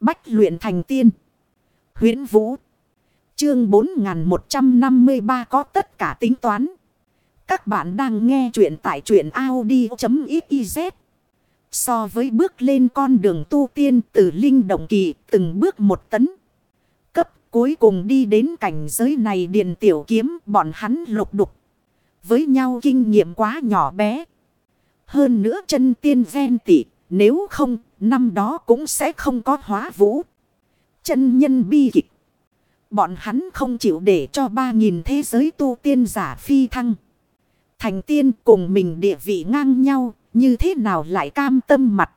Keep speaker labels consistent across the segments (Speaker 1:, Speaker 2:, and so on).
Speaker 1: Bách luyện thành tiên. huyễn Vũ. Chương 4153 có tất cả tính toán. Các bạn đang nghe truyện tại truyện Audi.xyz. So với bước lên con đường tu tiên từ linh động kỳ từng bước một tấn. Cấp cuối cùng đi đến cảnh giới này điền tiểu kiếm, bọn hắn lục đục. Với nhau kinh nghiệm quá nhỏ bé. Hơn nữa chân tiên ven tỉ nếu không năm đó cũng sẽ không có hóa vũ. Chân nhân bi kịch. Bọn hắn không chịu để cho ba nghìn thế giới tu tiên giả phi thăng. Thành tiên cùng mình địa vị ngang nhau, như thế nào lại cam tâm mặt.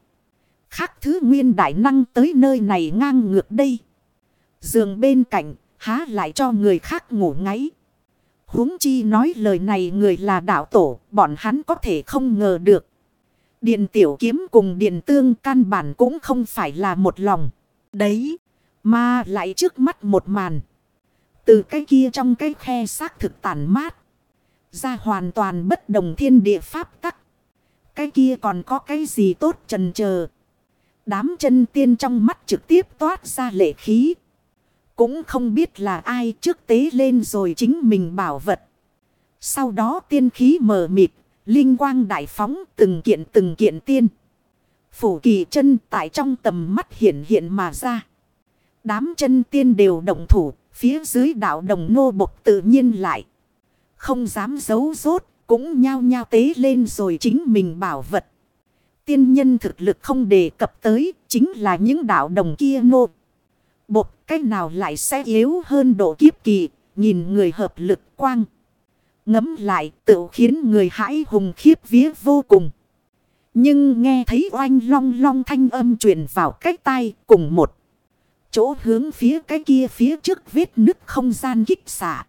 Speaker 1: Khác thứ nguyên đại năng tới nơi này ngang ngược đây. Giường bên cạnh, há lại cho người khác ngủ ngáy. huống chi nói lời này người là đạo tổ, bọn hắn có thể không ngờ được điền tiểu kiếm cùng điền tương căn bản cũng không phải là một lòng. Đấy, mà lại trước mắt một màn. Từ cái kia trong cái khe xác thực tàn mát. Ra hoàn toàn bất đồng thiên địa pháp tắc. Cái kia còn có cái gì tốt trần chờ Đám chân tiên trong mắt trực tiếp toát ra lệ khí. Cũng không biết là ai trước tế lên rồi chính mình bảo vật. Sau đó tiên khí mờ mịt Linh quang đại phóng từng kiện từng kiện tiên. Phủ kỳ chân tại trong tầm mắt hiện hiện mà ra. Đám chân tiên đều động thủ, phía dưới đạo đồng nô bộc tự nhiên lại. Không dám giấu rốt, cũng nhao nhao tế lên rồi chính mình bảo vật. Tiên nhân thực lực không đề cập tới, chính là những đạo đồng kia nô. bộc cách nào lại sẽ yếu hơn độ kiếp kỳ, nhìn người hợp lực quang. Ngấm lại tự khiến người hãi hùng khiếp vía vô cùng. Nhưng nghe thấy oanh long long thanh âm truyền vào cách tai cùng một. Chỗ hướng phía cái kia phía trước vết nứt không gian kích xả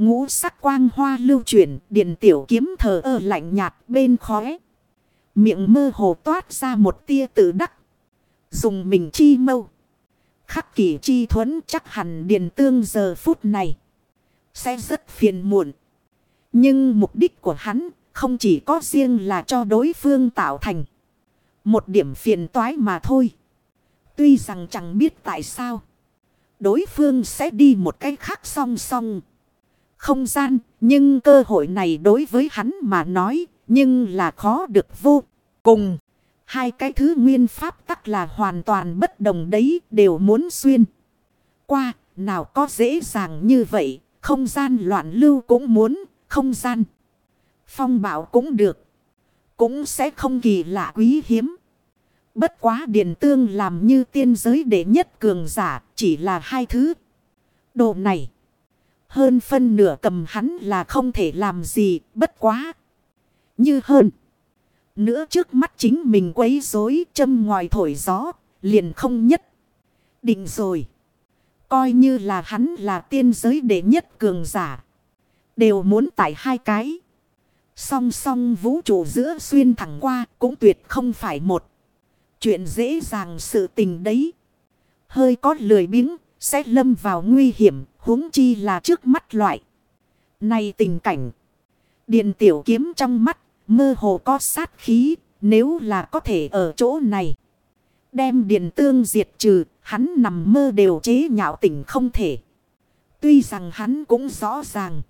Speaker 1: Ngũ sắc quang hoa lưu chuyển, điện tiểu kiếm thờ ơ lạnh nhạt bên khóe. Miệng mơ hồ toát ra một tia tự đắc. Dùng mình chi mâu. Khắc kỷ chi thuẫn chắc hẳn điện tương giờ phút này. Sẽ rất phiền muộn. Nhưng mục đích của hắn không chỉ có riêng là cho đối phương tạo thành một điểm phiền toái mà thôi. Tuy rằng chẳng biết tại sao đối phương sẽ đi một cách khác song song. Không gian, nhưng cơ hội này đối với hắn mà nói, nhưng là khó được vô cùng. Hai cái thứ nguyên pháp tắc là hoàn toàn bất đồng đấy, đều muốn xuyên. Qua, nào có dễ dàng như vậy, không gian loạn lưu cũng muốn, không gian. Phong bảo cũng được. Cũng sẽ không kỳ lạ quý hiếm. Bất quá điện tương làm như tiên giới đệ nhất cường giả chỉ là hai thứ. Đồ này. Hơn phân nửa cầm hắn là không thể làm gì, bất quá. Như hơn. Nữa trước mắt chính mình quấy rối, châm ngoài thổi gió. Liền không nhất. Định rồi. Coi như là hắn là tiên giới đệ nhất cường giả. Đều muốn tải hai cái. Song song vũ trụ giữa xuyên thẳng qua cũng tuyệt không phải một. Chuyện dễ dàng sự tình đấy. Hơi có lười biếng, sẽ lâm vào nguy hiểm, huống chi là trước mắt loại. Này tình cảnh. Điện tiểu kiếm trong mắt, mơ hồ có sát khí, nếu là có thể ở chỗ này. Đem điện tương diệt trừ, hắn nằm mơ đều chế nhạo tỉnh không thể. Tuy rằng hắn cũng rõ ràng.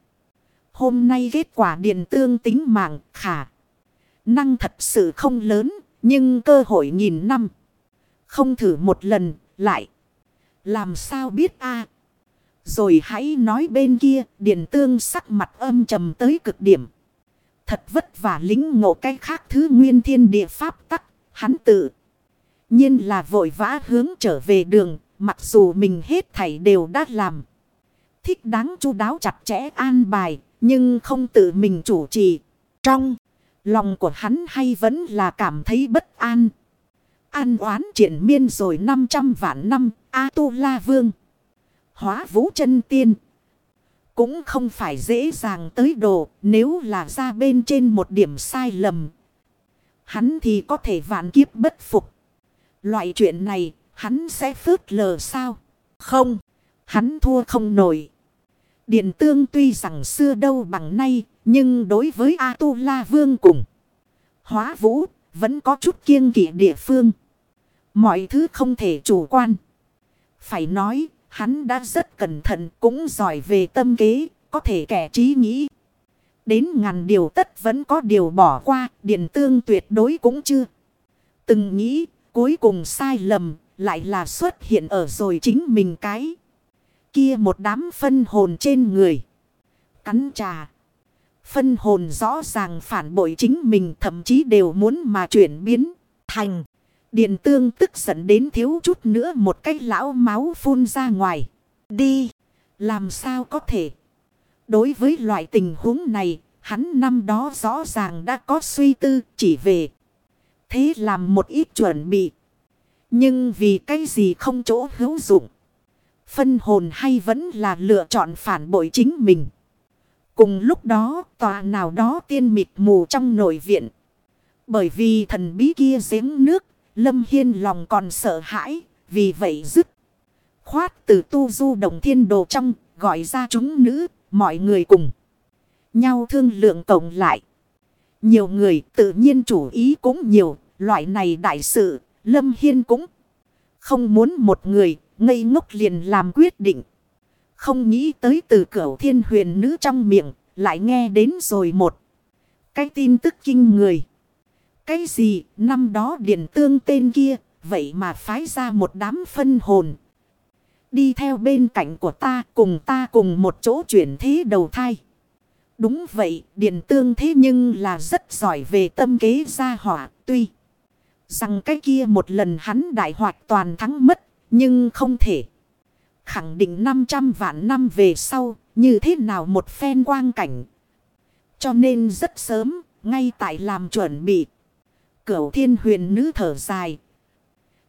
Speaker 1: Hôm nay kết quả điện tương tính mạng khả. Năng thật sự không lớn, nhưng cơ hội nghìn năm. Không thử một lần, lại. Làm sao biết a Rồi hãy nói bên kia, điện tương sắc mặt âm trầm tới cực điểm. Thật vất vả lính ngộ cái khác thứ nguyên thiên địa pháp tắc, hắn tự. nhiên là vội vã hướng trở về đường, mặc dù mình hết thảy đều đã làm. Thích đáng chu đáo chặt chẽ an bài, nhưng không tự mình chủ trì. Trong lòng của hắn hay vẫn là cảm thấy bất an. An oán triển miên rồi 500 vạn năm. A-tu-la vương. Hóa vũ chân tiên. Cũng không phải dễ dàng tới đồ. Nếu là ra bên trên một điểm sai lầm. Hắn thì có thể vạn kiếp bất phục. Loại chuyện này, hắn sẽ phớt lờ sao? Không. Hắn thua không nổi. Điện tương tuy rằng xưa đâu bằng nay, nhưng đối với A-tu-la vương cùng hóa vũ, vẫn có chút kiêng kỵ địa phương. Mọi thứ không thể chủ quan. Phải nói, hắn đã rất cẩn thận cũng giỏi về tâm kế, có thể kẻ trí nghĩ. Đến ngàn điều tất vẫn có điều bỏ qua, điện tương tuyệt đối cũng chưa. Từng nghĩ, cuối cùng sai lầm, lại là xuất hiện ở rồi chính mình cái. Kia một đám phân hồn trên người. Cắn trà. Phân hồn rõ ràng phản bội chính mình thậm chí đều muốn mà chuyển biến thành. Điện tương tức giận đến thiếu chút nữa một cái lão máu phun ra ngoài. Đi. Làm sao có thể. Đối với loại tình huống này, hắn năm đó rõ ràng đã có suy tư chỉ về. Thế làm một ít chuẩn bị. Nhưng vì cái gì không chỗ hữu dụng. Phân hồn hay vẫn là lựa chọn phản bội chính mình. Cùng lúc đó tòa nào đó tiên mịt mù trong nội viện. Bởi vì thần bí kia giếng nước, Lâm Hiên lòng còn sợ hãi, vì vậy dứt. Khoát từ tu du đồng thiên đồ trong, gọi ra chúng nữ, mọi người cùng. Nhau thương lượng cộng lại. Nhiều người tự nhiên chủ ý cũng nhiều, loại này đại sự, Lâm Hiên cũng không muốn một người ngây ngốc liền làm quyết định. Không nghĩ tới từ cửu thiên huyền nữ trong miệng, lại nghe đến rồi một. Cái tin tức kinh người. Cái gì, năm đó điện tương tên kia, vậy mà phái ra một đám phân hồn. Đi theo bên cạnh của ta, cùng ta cùng một chỗ chuyển thế đầu thai. Đúng vậy, điện tương thế nhưng là rất giỏi về tâm kế gia hỏa, tuy rằng cái kia một lần hắn đại hoạt toàn thắng mất, nhưng không thể. Khẳng định 500 vạn năm về sau, như thế nào một phen quang cảnh. Cho nên rất sớm, ngay tại làm chuẩn bị. Cửu thiên huyền nữ thở dài.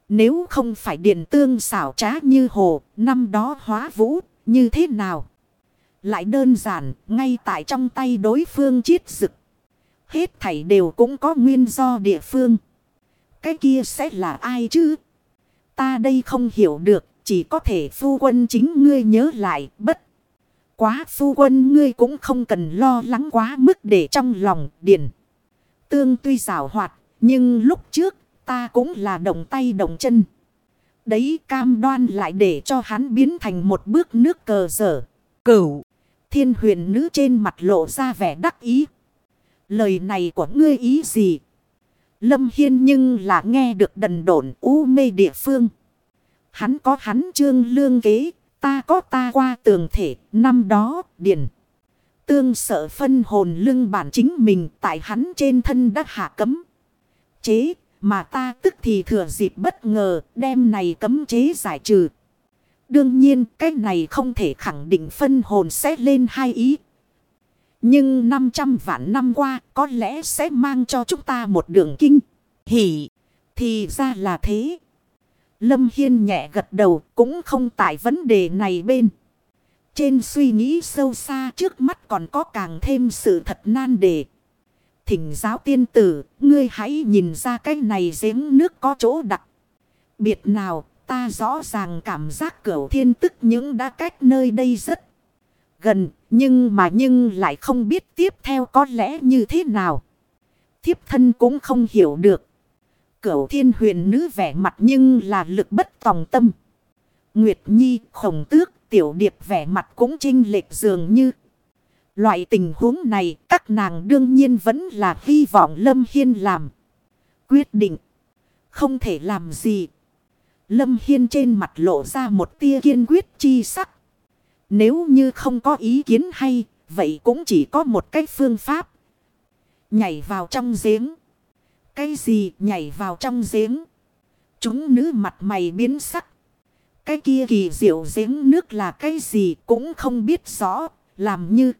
Speaker 1: Nếu không phải điện tương xảo trá như hồ, năm đó hóa vũ, như thế nào? Lại đơn giản, ngay tại trong tay đối phương chiết rực. Hết thảy đều cũng có nguyên do địa phương. Cái kia sẽ là ai chứ? Ta đây không hiểu được, chỉ có thể phu quân chính ngươi nhớ lại, bất. Quá phu quân ngươi cũng không cần lo lắng quá mức để trong lòng điền. Tương tuy rào hoạt, nhưng lúc trước ta cũng là động tay động chân. Đấy cam đoan lại để cho hắn biến thành một bước nước cờ dở. Cửu, thiên huyền nữ trên mặt lộ ra vẻ đắc ý. Lời này của ngươi ý gì? Lâm Hiên nhưng là nghe được đần độn u mê địa phương. Hắn có hắn trương lương kế, ta có ta qua tường thể, năm đó, điển. Tương sợ phân hồn lưng bản chính mình tại hắn trên thân đã hạ cấm. Chế, mà ta tức thì thừa dịp bất ngờ đem này cấm chế giải trừ. Đương nhiên cái này không thể khẳng định phân hồn sẽ lên hai ý. Nhưng 500 vạn năm qua có lẽ sẽ mang cho chúng ta một đường kinh. Hỉ, thì ra là thế. Lâm Hiên nhẹ gật đầu cũng không tại vấn đề này bên. Trên suy nghĩ sâu xa trước mắt còn có càng thêm sự thật nan đề. Thỉnh giáo tiên tử, ngươi hãy nhìn ra cái này giếng nước có chỗ đặc. Biệt nào, ta rõ ràng cảm giác cửu thiên tức những đã cách nơi đây rất gần, nhưng mà nhưng lại không biết tiếp theo có lẽ như thế nào. Thiếp thân cũng không hiểu được. Cửu thiên huyền nữ vẻ mặt nhưng là lực bất tòng tâm. Nguyệt Nhi, khổng tước, tiểu điệp vẻ mặt cũng trinh lệch dường như. Loại tình huống này các nàng đương nhiên vẫn là hy vọng Lâm Hiên làm. Quyết định. Không thể làm gì. Lâm Hiên trên mặt lộ ra một tia kiên quyết chi sắc. Nếu như không có ý kiến hay, vậy cũng chỉ có một cách phương pháp. Nhảy vào trong giếng. Cái gì nhảy vào trong giếng? Chúng nữ mặt mày biến sắc. Cái kia kỳ diệu giếng nước là cái gì cũng không biết rõ, làm như...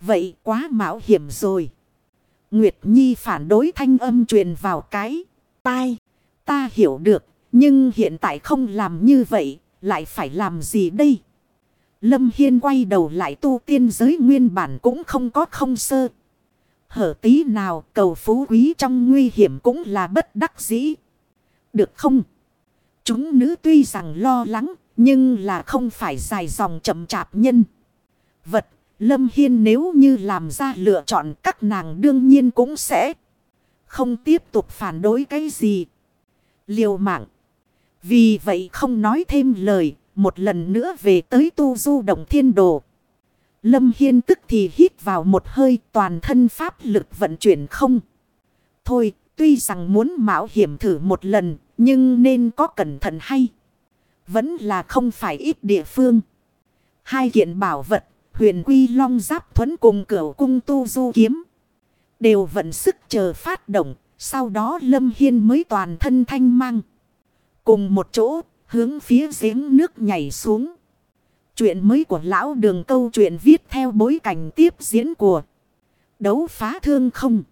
Speaker 1: Vậy quá mạo hiểm rồi. Nguyệt Nhi phản đối thanh âm truyền vào cái tai. Ta hiểu được, nhưng hiện tại không làm như vậy, lại phải làm gì đây? Lâm Hiên quay đầu lại tu tiên giới nguyên bản cũng không có không sơ. Hở tí nào cầu phú quý trong nguy hiểm cũng là bất đắc dĩ. Được không? Chúng nữ tuy rằng lo lắng, nhưng là không phải dài dòng chậm chạp nhân. Vật Lâm Hiên nếu như làm ra lựa chọn các nàng đương nhiên cũng sẽ không tiếp tục phản đối cái gì. Liều mạng. Vì vậy không nói thêm lời, một lần nữa về tới tu du động thiên đồ. Lâm Hiên tức thì hít vào một hơi toàn thân pháp lực vận chuyển không. Thôi, tuy rằng muốn mạo hiểm thử một lần, nhưng nên có cẩn thận hay. Vẫn là không phải ít địa phương. Hai kiện bảo vật, huyền quy long giáp thuẫn cùng cửu cung tu du kiếm. Đều vận sức chờ phát động, sau đó Lâm Hiên mới toàn thân thanh mang. Cùng một chỗ, hướng phía giếng nước nhảy xuống. Chuyện mới của lão đường câu chuyện viết theo bối cảnh tiếp diễn của đấu phá thương không.